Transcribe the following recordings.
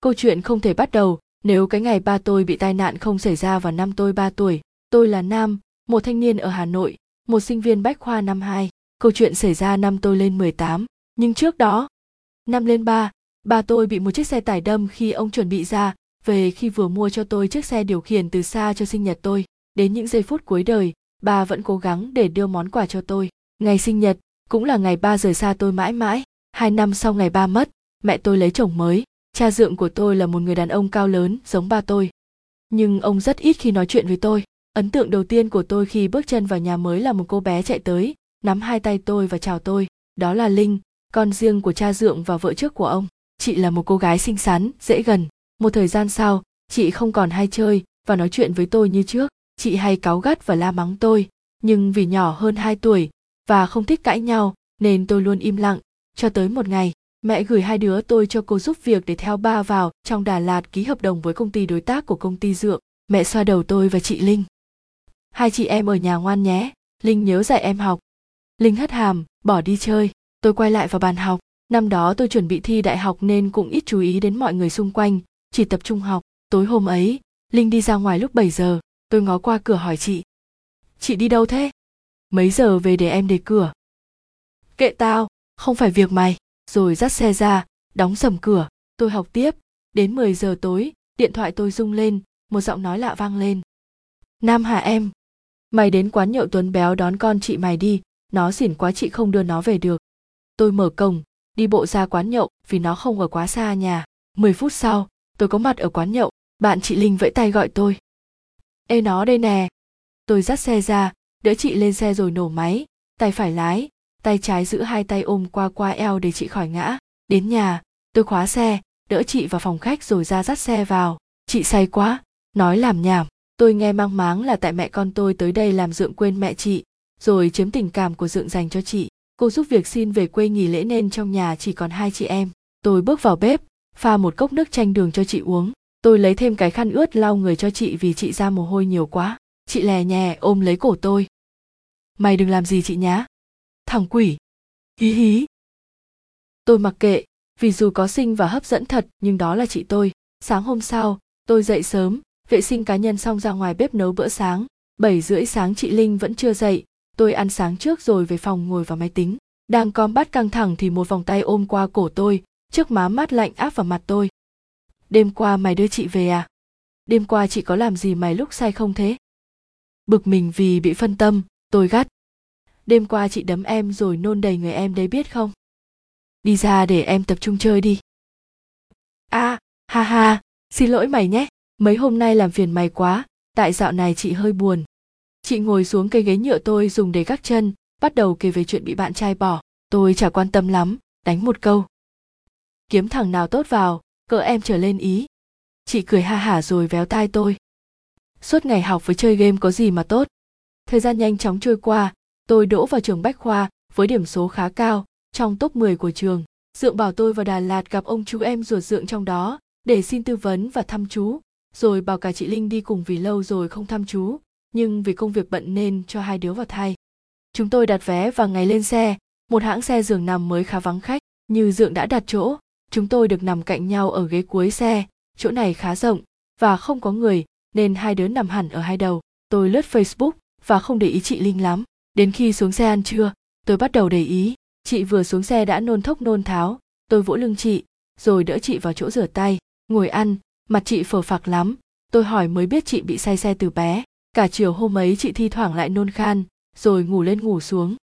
câu chuyện không thể bắt đầu nếu cái ngày ba tôi bị tai nạn không xảy ra vào năm tôi 3 tuổi. Tôi là Nam, một thanh niên ở Hà Nội, một sinh viên bách khoa năm 2. Câu chuyện xảy ra năm tôi lên 18, nhưng trước đó, năm lên 3, ba tôi bị một chiếc xe tải đâm khi ông chuẩn bị ra, về khi vừa mua cho tôi chiếc xe điều khiển từ xa cho sinh nhật tôi. Đến những giây phút cuối đời, bà vẫn cố gắng để đưa món quà cho tôi. Ngày sinh nhật cũng là ngày ba rời xa tôi mãi mãi. Hai năm sau ngày ba mất, mẹ tôi lấy chồng mới. Cha dượng của tôi là một người đàn ông cao lớn giống ba tôi. Nhưng ông rất ít khi nói chuyện với tôi. Ấn tượng đầu tiên của tôi khi bước chân vào nhà mới là một cô bé chạy tới, nắm hai tay tôi và chào tôi. Đó là Linh, con riêng của cha dượng và vợ trước của ông. Chị là một cô gái xinh xắn, dễ gần. Một thời gian sau, chị không còn hay chơi và nói chuyện với tôi như trước. Chị hay cáu gắt và la mắng tôi, nhưng vì nhỏ hơn 2 tuổi và không thích cãi nhau nên tôi luôn im lặng. Cho tới một ngày, mẹ gửi hai đứa tôi cho cô giúp việc để theo ba vào trong Đà Lạt ký hợp đồng với công ty đối tác của công ty dược. Mẹ xoa đầu tôi và chị Linh. Hai chị em ở nhà ngoan nhé, Linh nhớ dạy em học. Linh hất hàm, bỏ đi chơi. Tôi quay lại vào bàn học. Năm đó tôi chuẩn bị thi đại học nên cũng ít chú ý đến mọi người xung quanh, chỉ tập trung học. Tối hôm ấy, Linh đi ra ngoài lúc 7 giờ, tôi ngó qua cửa hỏi chị. Chị đi đâu thế? Mấy giờ về để em để cửa? Kệ tao, không phải việc mày. Rồi dắt xe ra, đóng sầm cửa. Tôi học tiếp. Đến 10 giờ tối, điện thoại tôi rung lên, một giọng nói lạ vang lên. Nam Hà em. Mày đến quán nhậu Tuấn Béo đón con chị mày đi, nó xỉn quá chị không đưa nó về được. Tôi mở cổng, đi bộ ra quán nhậu vì nó không ở quá xa nhà. 10 phút sau, tôi có mặt ở quán nhậu, bạn chị Linh vẫy tay gọi tôi. Ê nó đây nè. Tôi dắt xe ra, đỡ chị lên xe rồi nổ máy, tay phải lái, tay trái giữ hai tay ôm qua qua eo để chị khỏi ngã. Đến nhà, tôi khóa xe, đỡ chị vào phòng khách rồi ra dắt xe vào. Chị say quá, nói làm nhảm. Tôi nghe mang máng là tại mẹ con tôi tới đây làm dượng quên mẹ chị, rồi chiếm tình cảm của dượng dành cho chị. Cô giúp việc xin về quê nghỉ lễ nên trong nhà chỉ còn hai chị em. Tôi bước vào bếp, pha một cốc nước chanh đường cho chị uống. Tôi lấy thêm cái khăn ướt lau người cho chị vì chị ra mồ hôi nhiều quá. Chị lè nhè ôm lấy cổ tôi. Mày đừng làm gì chị nhá. Thằng quỷ. Hí hí. Tôi mặc kệ, vì dù có xinh và hấp dẫn thật nhưng đó là chị tôi. Sáng hôm sau, tôi dậy sớm, vệ sinh cá nhân xong ra ngoài bếp nấu bữa sáng. Bảy rưỡi sáng chị Linh vẫn chưa dậy, tôi ăn sáng trước rồi về phòng ngồi vào máy tính. Đang com bắt căng thẳng thì một vòng tay ôm qua cổ tôi, trước má mát lạnh áp vào mặt tôi. Đêm qua mày đưa chị về à? Đêm qua chị có làm gì mày lúc say không thế? Bực mình vì bị phân tâm, tôi gắt. Đêm qua chị đấm em rồi nôn đầy người em đấy biết không? Đi ra để em tập trung chơi đi. a à, ha ha, xin lỗi mày nhé, mấy hôm nay làm phiền mày quá, tại dạo này chị hơi buồn. Chị ngồi xuống cây ghế nhựa tôi dùng để gác chân, bắt đầu kể về chuyện bị bạn trai bỏ. Tôi chả quan tâm lắm, đánh một câu. Kiếm thằng nào tốt vào, cỡ em trở lên ý. Chị cười ha hả rồi véo tai tôi. Suốt ngày học với chơi game có gì mà tốt. Thời gian nhanh chóng trôi qua, tôi đỗ vào trường Bách Khoa với điểm số khá cao, trong top 10 của trường. Dượng bảo tôi vào Đà Lạt gặp ông chú em ruột Dượng trong đó, để xin tư vấn và thăm chú, rồi bảo cả chị Linh đi cùng vì lâu rồi không thăm chú, nhưng vì công việc bận nên cho hai đứa vào thay. Chúng tôi đặt vé và ngày lên xe, một hãng xe giường nằm mới khá vắng khách, như Dượng đã đặt chỗ, chúng tôi được nằm cạnh nhau ở ghế cuối xe, chỗ này khá rộng và không có người nên hai đứa nằm hẳn ở hai đầu. Tôi lướt Facebook và không để ý chị Linh lắm. Đến khi xuống xe ăn trưa, tôi bắt đầu để ý. Chị vừa xuống xe đã nôn thốc nôn tháo, tôi vỗ lưng chị, rồi đỡ chị vào chỗ rửa tay, ngồi ăn, mặt chị phờ phạc lắm. Tôi hỏi mới biết chị bị say xe từ bé. Cả chiều hôm ấy chị thi thoảng lại nôn khan, rồi ngủ lên ngủ xuống.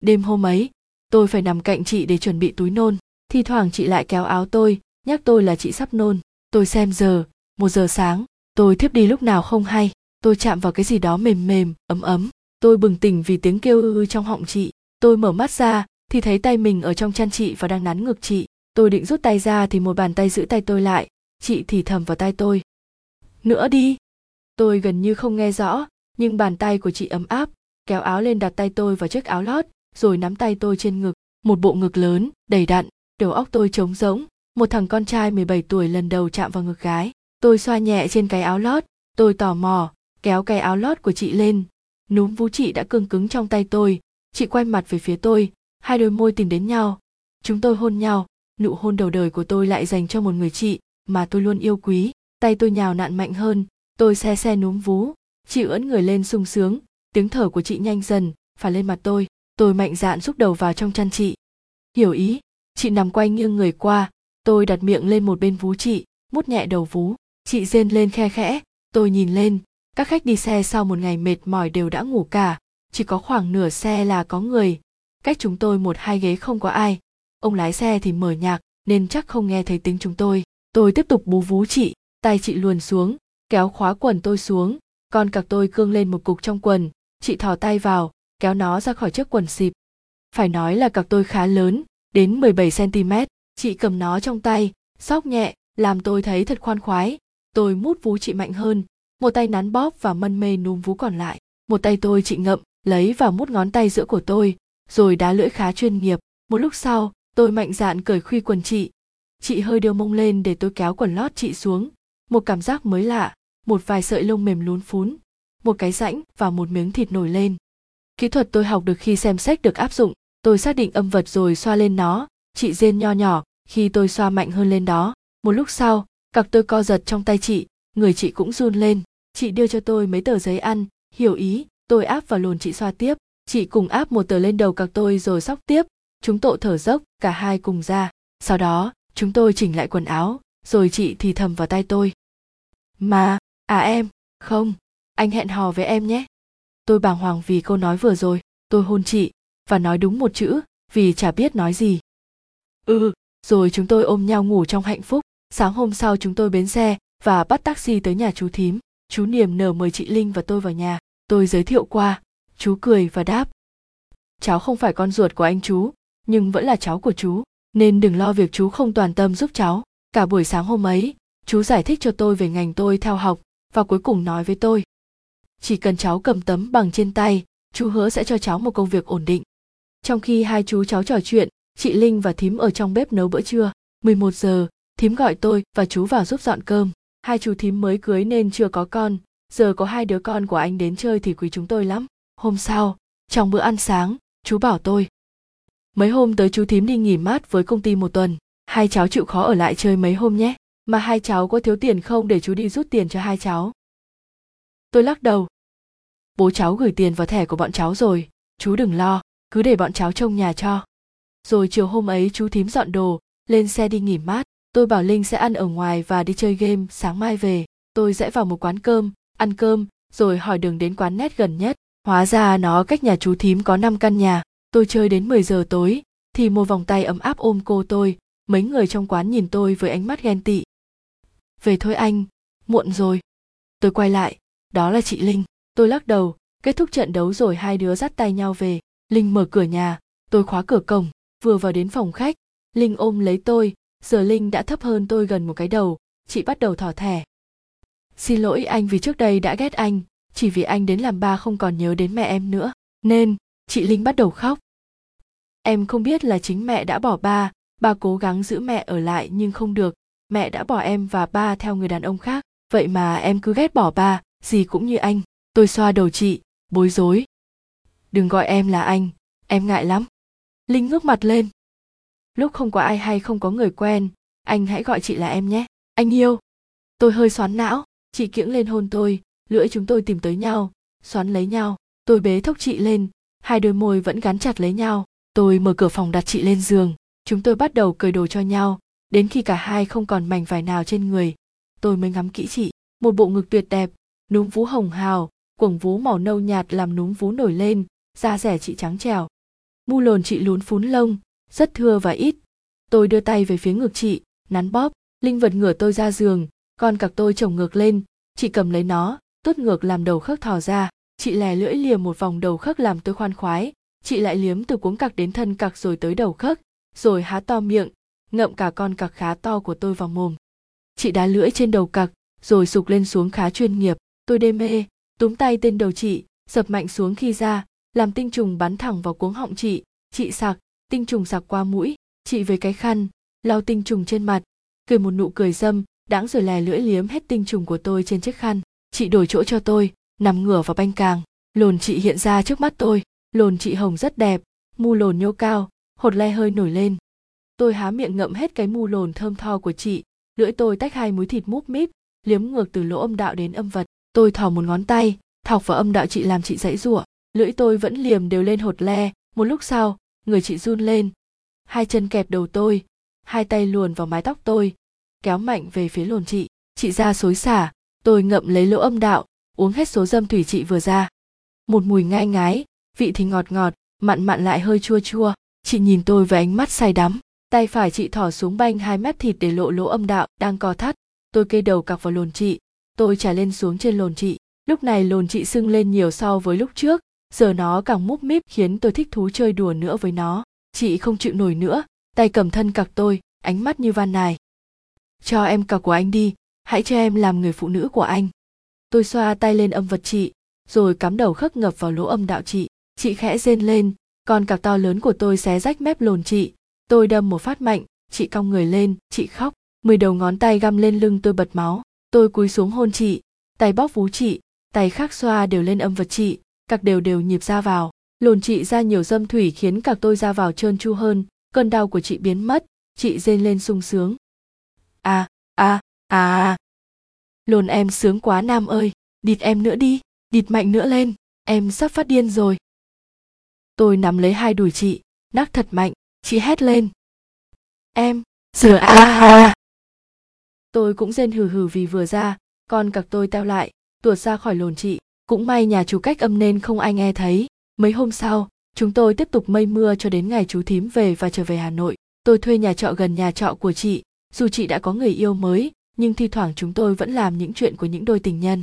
Đêm hôm ấy, tôi phải nằm cạnh chị để chuẩn bị túi nôn. Thi thoảng chị lại kéo áo tôi, nhắc tôi là chị sắp nôn. Tôi xem giờ, một giờ sáng, tôi thiếp đi lúc nào không hay. Tôi chạm vào cái gì đó mềm mềm, ấm ấm. Tôi bừng tỉnh vì tiếng kêu ư ư trong họng chị. Tôi mở mắt ra, thì thấy tay mình ở trong chăn chị và đang nắn ngực chị. Tôi định rút tay ra thì một bàn tay giữ tay tôi lại, chị thì thầm vào tay tôi. Nữa đi. Tôi gần như không nghe rõ, nhưng bàn tay của chị ấm áp, kéo áo lên đặt tay tôi vào chiếc áo lót, rồi nắm tay tôi trên ngực, một bộ ngực lớn, đầy đặn, đầu óc tôi trống rỗng, một thằng con trai 17 tuổi lần đầu chạm vào ngực gái. Tôi xoa nhẹ trên cái áo lót, tôi tò mò, kéo cái áo lót của chị lên. Núm vú chị đã cương cứng trong tay tôi, chị quay mặt về phía tôi, hai đôi môi tìm đến nhau. Chúng tôi hôn nhau, nụ hôn đầu đời của tôi lại dành cho một người chị, mà tôi luôn yêu quý. Tay tôi nhào nặn mạnh hơn. Tôi xe xe núm vú chị ưỡn người lên sung sướng. Tiếng thở của chị nhanh dần phải lên mặt tôi. Tôi mạnh dạn rút đầu vào trong chăn chị. Hiểu ý. Chị nằm quay nghiêng người qua. Tôi đặt miệng lên một bên vú chị mút nhẹ đầu vú chị rên lên khe khẽ. Tôi nhìn lên các khách đi xe sau một ngày mệt mỏi đều đã ngủ cả. Chỉ có khoảng nửa xe là có người. Cách chúng tôi một hai ghế không có ai. Ông lái xe thì mở nhạc, nên chắc không nghe thấy tiếng chúng tôi. Tôi tiếp tục bú vú chị, tay chị luồn xuống, kéo khóa quần tôi xuống. Con cặc tôi cương lên một cục trong quần. Chị thò tay vào, kéo nó ra khỏi chiếc quần xịp. Phải nói là cặc tôi khá lớn, đến 17 cm chị cầm nó trong tay, xóc nhẹ, làm tôi thấy thật khoan khoái. Tôi mút vú chị mạnh hơn một tay nắn bóp và mân mê núm vú còn lại. Một tay tôi chị ngậm, lấy và mút ngón tay giữa của tôi, rồi đá lưỡi khá chuyên nghiệp. Một lúc sau, tôi mạnh dạn cởi khuy quần chị. Chị hơi đưa mông lên để tôi kéo quần lót chị xuống. Một cảm giác mới lạ, một vài sợi lông mềm lún phún, một cái rãnh và một miếng thịt nổi lên. Kỹ thuật tôi học được khi xem sách được áp dụng. Tôi xác định âm vật rồi xoa lên nó. Chị rên nho nhỏ khi tôi xoa mạnh hơn lên đó. Một lúc sau cặc tôi co giật trong tay chị. Người chị cũng run lên chị đưa cho tôi mấy tờ giấy ăn, hiểu ý, tôi áp vào lồn chị xoa tiếp. Chị cùng áp một tờ lên đầu cặc tôi rồi sóc tiếp. Chúng tội thở dốc, cả hai cùng ra. Sau đó, chúng tôi chỉnh lại quần áo, rồi chị thì thầm vào tay tôi. Mà à em, không, anh hẹn hò với em nhé. Tôi bàng hoàng vì câu nói vừa rồi, tôi hôn chị, và nói đúng một chữ, vì chả biết nói gì. Ừ rồi chúng tôi ôm nhau ngủ trong hạnh phúc. Sáng hôm sau chúng tôi bến xe, và bắt taxi tới nhà chú thím chú niềm nở mời chị linh và tôi vào nhà. Tôi giới thiệu qua. Chú cười và đáp. Cháu không phải con ruột của anh chú, nhưng vẫn là cháu của chú, nên đừng lo việc chú không toàn tâm giúp cháu. Cả buổi sáng hôm ấy, chú giải thích cho tôi về ngành tôi theo học và cuối cùng nói với tôi. Chỉ cần cháu cầm tấm bằng trên tay, chú hứa sẽ cho cháu một công việc ổn định. Trong khi hai chú cháu trò chuyện, chị linh và thím ở trong bếp nấu bữa trưa. 11 giờ, thím gọi tôi và chú vào giúp dọn cơm hai chú thím mới cưới nên chưa có con, giờ có hai đứa con của anh đến chơi thì quý chúng tôi lắm. Hôm sau, trong bữa ăn sáng, chú bảo tôi. Mấy hôm tới chú thím đi nghỉ mát với công ty một tuần, hai cháu chịu khó ở lại chơi mấy hôm nhé, mà hai cháu có thiếu tiền không để chú đi rút tiền cho hai cháu? Tôi lắc đầu. Bố cháu gửi tiền vào thẻ của bọn cháu rồi, chú đừng lo, cứ để bọn cháu trông nhà cho. Rồi chiều hôm ấy chú thím dọn đồ, lên xe đi nghỉ mát tôi bảo linh sẽ ăn ở ngoài và đi chơi game, sáng mai về. Tôi sẽ vào một quán cơm, ăn cơm, rồi hỏi đường đến quán nét gần nhất. Hóa ra nó cách nhà chú thím có 5 căn nhà. Tôi chơi đến 10 giờ tối, thì một vòng tay ấm áp ôm cô tôi. Mấy người trong quán nhìn tôi với ánh mắt ghen tị. Về thôi anh, muộn rồi. Tôi quay lại, đó là chị linh. Tôi lắc đầu, kết thúc trận đấu rồi hai đứa dắt tay nhau về. Linh mở cửa nhà, tôi khóa cửa cổng. Vừa vào đến phòng khách, linh ôm lấy tôi giờ linh đã thấp hơn tôi gần một cái đầu. Chị bắt đầu thỏ thẻ. Xin lỗi anh vì trước đây đã ghét anh. Chỉ vì anh đến làm ba không còn nhớ đến mẹ em nữa. Nên, chị linh bắt đầu khóc. Em không biết là chính mẹ đã bỏ ba. Ba cố gắng giữ mẹ ở lại nhưng không được. Mẹ đã bỏ em và ba theo người đàn ông khác. Vậy mà em cứ ghét bỏ ba, gì cũng như anh. Tôi xoa đầu chị, bối rối. Đừng gọi em là anh. Em ngại lắm. Linh ngước mặt lên lúc không có ai hay không có người quen, anh hãy gọi chị là em nhé. Anh yêu. Tôi hơi xoắn não, chị kiễng lên hôn tôi, lưỡi chúng tôi tìm tới nhau, xoắn lấy nhau. Tôi bế thốc chị lên, hai đôi môi vẫn gắn chặt lấy nhau. Tôi mở cửa phòng đặt chị lên giường, chúng tôi bắt đầu cởi đồ cho nhau. Đến khi cả hai không còn mảnh vải nào trên người, tôi mới ngắm kỹ chị. Một bộ ngực tuyệt đẹp, núm vú hồng hào quầng vú màu nâu nhạt làm núm vú nổi lên, da rẻ chị trắng trẻo. Mu lồn chị lún phún lông rất thưa và ít. Tôi đưa tay về phía ngực chị, nắn bóp, linh vật ngửa tôi ra giường, con cặc tôi chồng ngược lên. Chị cầm lấy nó tốt ngược làm đầu khớp thò ra. Chị lè lưỡi lìa một vòng đầu khớp làm tôi khoan khoái. Chị lại liếm từ cuống cặc đến thân cặc rồi tới đầu khớp, rồi há to miệng, ngậm cả con cặc khá to của tôi vào mồm. Chị đá lưỡi trên đầu cặc, rồi sụp lên xuống khá chuyên nghiệp. Tôi đê mê, túm tay tên đầu chị dập mạnh xuống khi ra, làm tinh trùng bắn thẳng vào cuống họng chị. Chị sặc tinh trùng sạc qua mũi chị với cái khăn, lau tinh trùng trên mặt, cười một nụ cười dâm, đãng rồi lè lưỡi liếm hết tinh trùng của tôi trên chiếc khăn. Chị đổi chỗ cho tôi, nằm ngửa vào banh càng. Lồn chị hiện ra trước mắt tôi. Lồn chị hồng rất đẹp, mu lồn nhô cao, hột le hơi nổi lên. Tôi há miệng ngậm hết cái mu lồn thơm tho của chị. Lưỡi tôi tách hai múi thịt múp mít liếm ngược từ lỗ âm đạo đến âm vật. Tôi thò một ngón tay, thọc vào âm đạo chị làm chị dãy giụa. Lưỡi tôi vẫn liềm đều lên hột le. Một lúc sau người chị run lên. Hai chân kẹp đầu tôi. Hai tay luồn vào mái tóc tôi. Kéo mạnh về phía lồn chị. Chị ra xối xả. Tôi ngậm lấy lỗ âm đạo. Uống hết số dâm thủy chị vừa ra. Một mùi ngai ngái. Vị thì ngọt ngọt, mặn mặn lại hơi chua chua. Chị nhìn tôi với ánh mắt say đắm. Tay phải chị thỏ xuống banh hai mép thịt để lộ lỗ âm đạo đang co thắt. Tôi kê đầu cọc vào lồn chị. Tôi trả lên xuống trên lồn chị. Lúc này lồn chị sưng lên nhiều so với lúc trước giờ nó càng múp míp khiến tôi thích thú chơi đùa nữa với nó. Chị không chịu nổi nữa. Tay cầm thân cặc tôi, ánh mắt như van nài. Cho em cặc của anh đi. Hãy cho em làm người phụ nữ của anh. Tôi xoa tay lên âm vật chị, rồi cắm đầu khấc ngập vào lỗ âm đạo chị. Chị khẽ rên lên. Con cặc to lớn của tôi xé rách mép lồn chị. Tôi đâm một phát mạnh. Chị cong người lên. Chị khóc. Mười đầu ngón tay găm lên lưng tôi bật máu. Tôi cúi xuống hôn chị. Tay bóp vú chị. Tay khác xoa đều lên âm vật chị cặc đều đều nhịp ra vào. Lồn chị ra nhiều dâm thủy khiến cặc tôi ra vào trơn tru hơn, cơn đau của chị biến mất, chị rên lên sung sướng. À à à. À lồn em sướng quá nam ơi, địt em nữa đi, địt mạnh nữa lên, em sắp phát điên rồi. Tôi nắm lấy hai đùi chị nắc thật mạnh, chị hét lên. Em sửa a à. tôi cũng rên hừ hừ vì vừa ra, con cặc tôi teo lại, tuột ra khỏi lồn chị cũng may nhà chú cách âm nên không ai nghe thấy. Mấy hôm sau, chúng tôi tiếp tục mây mưa cho đến ngày chú thím về và trở về hà nội. Tôi thuê nhà trọ gần nhà trọ của chị. Dù chị đã có người yêu mới, nhưng thi thoảng chúng tôi vẫn làm những chuyện của những đôi tình nhân.